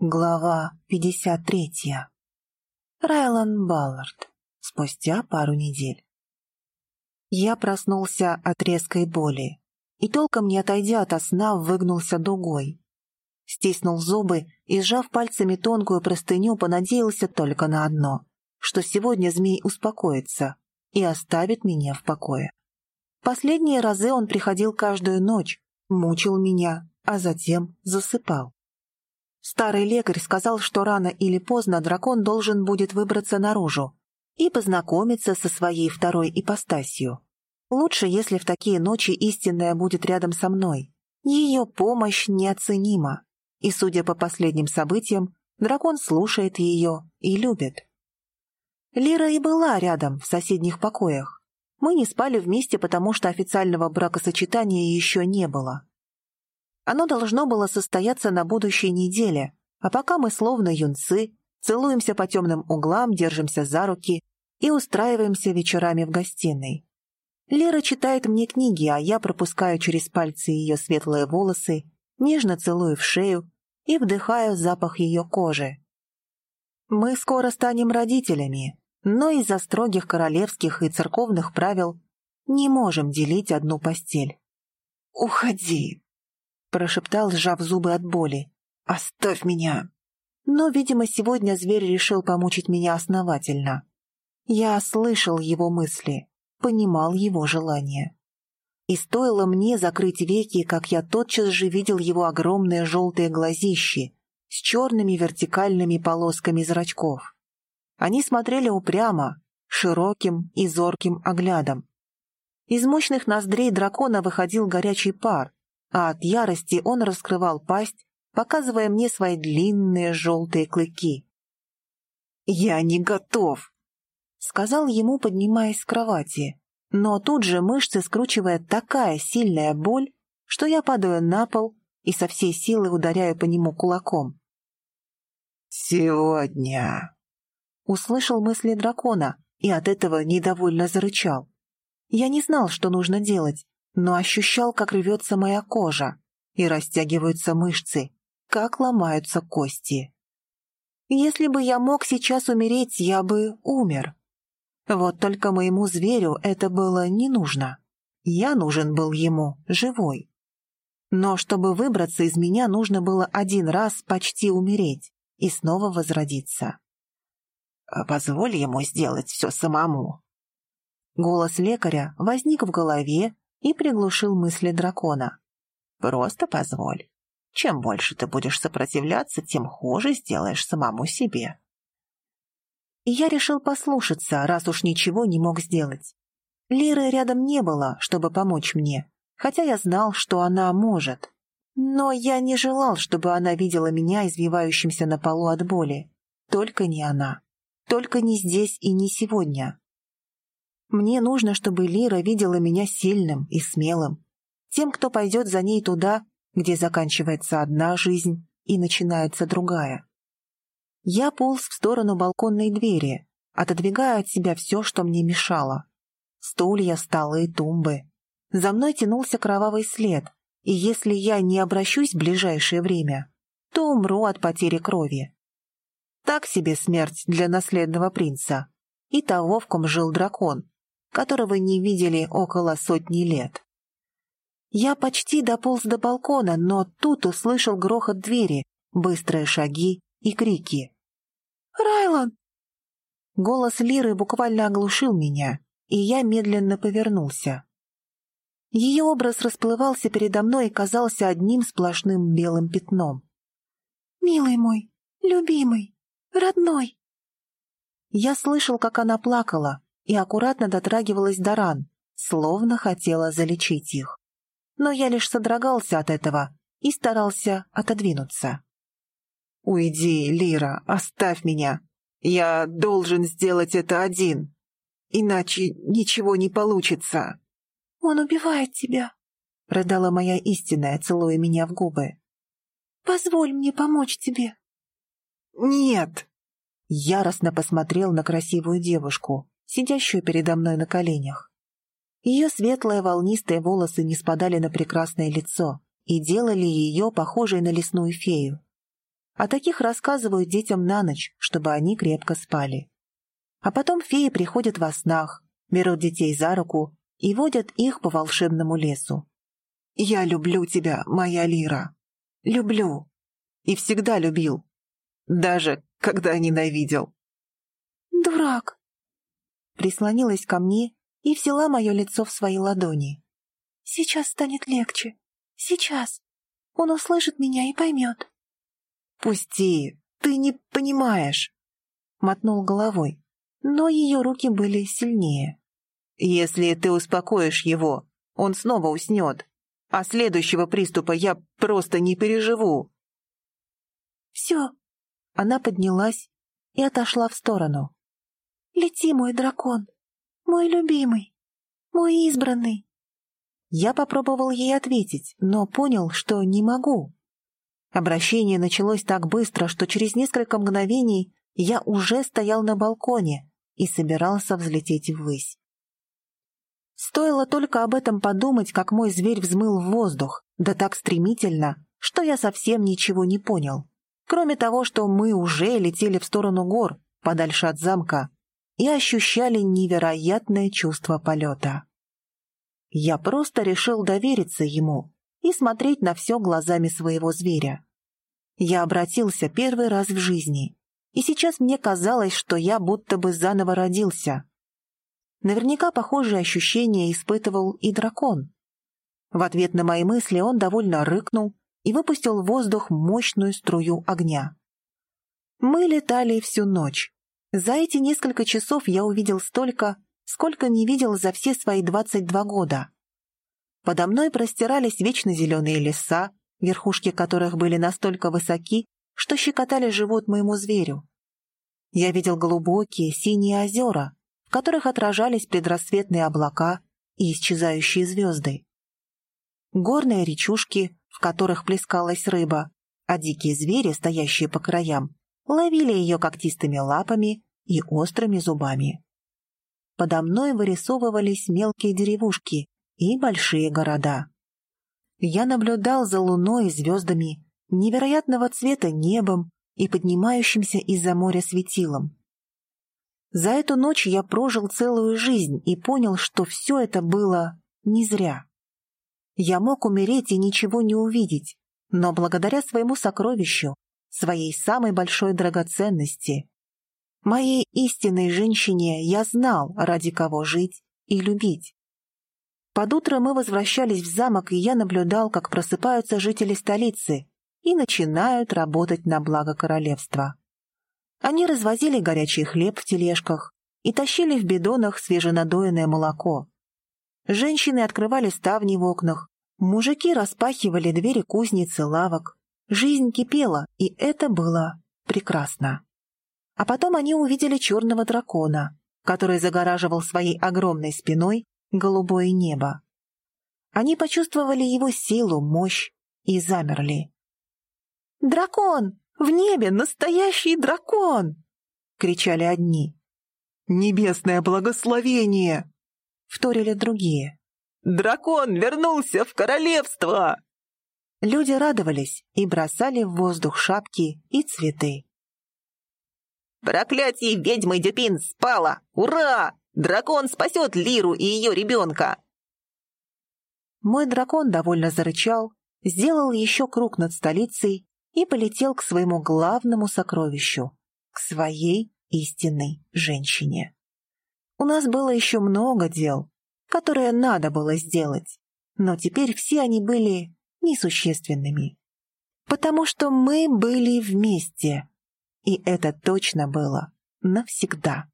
Глава 53. Райлан Баллард. Спустя пару недель. Я проснулся от резкой боли и, толком не отойдя от сна, выгнулся дугой. Стиснул зубы и, сжав пальцами тонкую простыню, понадеялся только на одно, что сегодня змей успокоится и оставит меня в покое. Последние разы он приходил каждую ночь, мучил меня, а затем засыпал. Старый лекарь сказал, что рано или поздно дракон должен будет выбраться наружу и познакомиться со своей второй ипостасью. Лучше, если в такие ночи истинная будет рядом со мной. Ее помощь неоценима, и, судя по последним событиям, дракон слушает ее и любит. Лира и была рядом, в соседних покоях. Мы не спали вместе, потому что официального бракосочетания еще не было. Оно должно было состояться на будущей неделе, а пока мы словно юнцы, целуемся по темным углам, держимся за руки и устраиваемся вечерами в гостиной. Лера читает мне книги, а я пропускаю через пальцы ее светлые волосы, нежно целую в шею и вдыхаю запах ее кожи. Мы скоро станем родителями, но из-за строгих королевских и церковных правил не можем делить одну постель. «Уходи!» Прошептал, сжав зубы от боли. «Оставь меня!» Но, видимо, сегодня зверь решил помучить меня основательно. Я слышал его мысли, понимал его желание. И стоило мне закрыть веки, как я тотчас же видел его огромные желтые глазищи с черными вертикальными полосками зрачков. Они смотрели упрямо, широким и зорким оглядом. Из мощных ноздрей дракона выходил горячий пар, а от ярости он раскрывал пасть, показывая мне свои длинные желтые клыки. «Я не готов», — сказал ему, поднимаясь с кровати. Но тут же мышцы скручивает такая сильная боль, что я падаю на пол и со всей силы ударяю по нему кулаком. «Сегодня», — услышал мысли дракона и от этого недовольно зарычал. Я не знал, что нужно делать, но ощущал, как рвется моя кожа и растягиваются мышцы, как ломаются кости. Если бы я мог сейчас умереть, я бы умер. Вот только моему зверю это было не нужно. Я нужен был ему, живой. Но чтобы выбраться из меня, нужно было один раз почти умереть и снова возродиться. «Позволь ему сделать все самому». Голос лекаря возник в голове и приглушил мысли дракона. «Просто позволь. Чем больше ты будешь сопротивляться, тем хуже сделаешь самому себе». И я решил послушаться, раз уж ничего не мог сделать. Лиры рядом не было, чтобы помочь мне, хотя я знал, что она может. Но я не желал, чтобы она видела меня извивающимся на полу от боли. Только не она. Только не здесь и не сегодня. Мне нужно, чтобы Лира видела меня сильным и смелым, тем, кто пойдет за ней туда, где заканчивается одна жизнь и начинается другая. Я полз в сторону балконной двери, отодвигая от себя все, что мне мешало. Стулья, столы, тумбы. За мной тянулся кровавый след, и если я не обращусь в ближайшее время, то умру от потери крови. Так себе смерть для наследного принца и того, в ком жил дракон, которого не видели около сотни лет. Я почти дополз до балкона, но тут услышал грохот двери, быстрые шаги и крики. «Райлан!» Голос Лиры буквально оглушил меня, и я медленно повернулся. Ее образ расплывался передо мной и казался одним сплошным белым пятном. «Милый мой, любимый, родной!» Я слышал, как она плакала, и аккуратно дотрагивалась до ран, словно хотела залечить их. Но я лишь содрогался от этого и старался отодвинуться. «Уйди, Лира, оставь меня. Я должен сделать это один, иначе ничего не получится». «Он убивает тебя», — рыдала моя истинная, целуя меня в губы. «Позволь мне помочь тебе». «Нет!» Яростно посмотрел на красивую девушку, сидящую передо мной на коленях. Ее светлые волнистые волосы не спадали на прекрасное лицо и делали ее похожей на лесную фею. О таких рассказывают детям на ночь, чтобы они крепко спали. А потом феи приходят во снах, берут детей за руку и водят их по волшебному лесу. «Я люблю тебя, моя Лира. Люблю. И всегда любил. Даже когда ненавидел». «Дурак!» Прислонилась ко мне и взяла мое лицо в свои ладони. «Сейчас станет легче. Сейчас. Он услышит меня и поймет». «Пусти, ты не понимаешь», — мотнул головой, но ее руки были сильнее. «Если ты успокоишь его, он снова уснет, а следующего приступа я просто не переживу». «Все». Она поднялась и отошла в сторону. «Лети, мой дракон, мой любимый, мой избранный». Я попробовал ей ответить, но понял, что не могу. Обращение началось так быстро, что через несколько мгновений я уже стоял на балконе и собирался взлететь ввысь. Стоило только об этом подумать, как мой зверь взмыл в воздух, да так стремительно, что я совсем ничего не понял. Кроме того, что мы уже летели в сторону гор, подальше от замка, и ощущали невероятное чувство полета. Я просто решил довериться ему, и смотреть на все глазами своего зверя. Я обратился первый раз в жизни, и сейчас мне казалось, что я будто бы заново родился. Наверняка похожие ощущения испытывал и дракон. В ответ на мои мысли он довольно рыкнул и выпустил в воздух мощную струю огня. Мы летали всю ночь. За эти несколько часов я увидел столько, сколько не видел за все свои 22 года. Подо мной простирались вечно зеленые леса, верхушки которых были настолько высоки, что щекотали живот моему зверю. Я видел глубокие синие озера, в которых отражались предрассветные облака и исчезающие звезды. Горные речушки, в которых плескалась рыба, а дикие звери, стоящие по краям, ловили ее когтистыми лапами и острыми зубами. Подо мной вырисовывались мелкие деревушки, и большие города. Я наблюдал за луной и звездами, невероятного цвета небом и поднимающимся из-за моря светилом. За эту ночь я прожил целую жизнь и понял, что все это было не зря. Я мог умереть и ничего не увидеть, но благодаря своему сокровищу, своей самой большой драгоценности, моей истинной женщине я знал, ради кого жить и любить. Под утро мы возвращались в замок, и я наблюдал, как просыпаются жители столицы и начинают работать на благо королевства. Они развозили горячий хлеб в тележках и тащили в бидонах свеженадоенное молоко. Женщины открывали ставни в окнах, мужики распахивали двери кузницы, лавок. Жизнь кипела, и это было прекрасно. А потом они увидели черного дракона, который загораживал своей огромной спиной голубое небо. Они почувствовали его силу, мощь и замерли. «Дракон! В небе настоящий дракон!» — кричали одни. «Небесное благословение!» — вторили другие. «Дракон вернулся в королевство!» Люди радовались и бросали в воздух шапки и цветы. «Проклятие ведьмы Дюпин спало! Ура! Дракон спасет Лиру и ее ребенка!» Мой дракон довольно зарычал, сделал еще круг над столицей и полетел к своему главному сокровищу, к своей истинной женщине. У нас было еще много дел, которые надо было сделать, но теперь все они были несущественными. Потому что мы были вместе, и это точно было навсегда.